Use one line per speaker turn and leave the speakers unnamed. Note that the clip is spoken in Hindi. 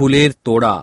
ফুলের তোড়া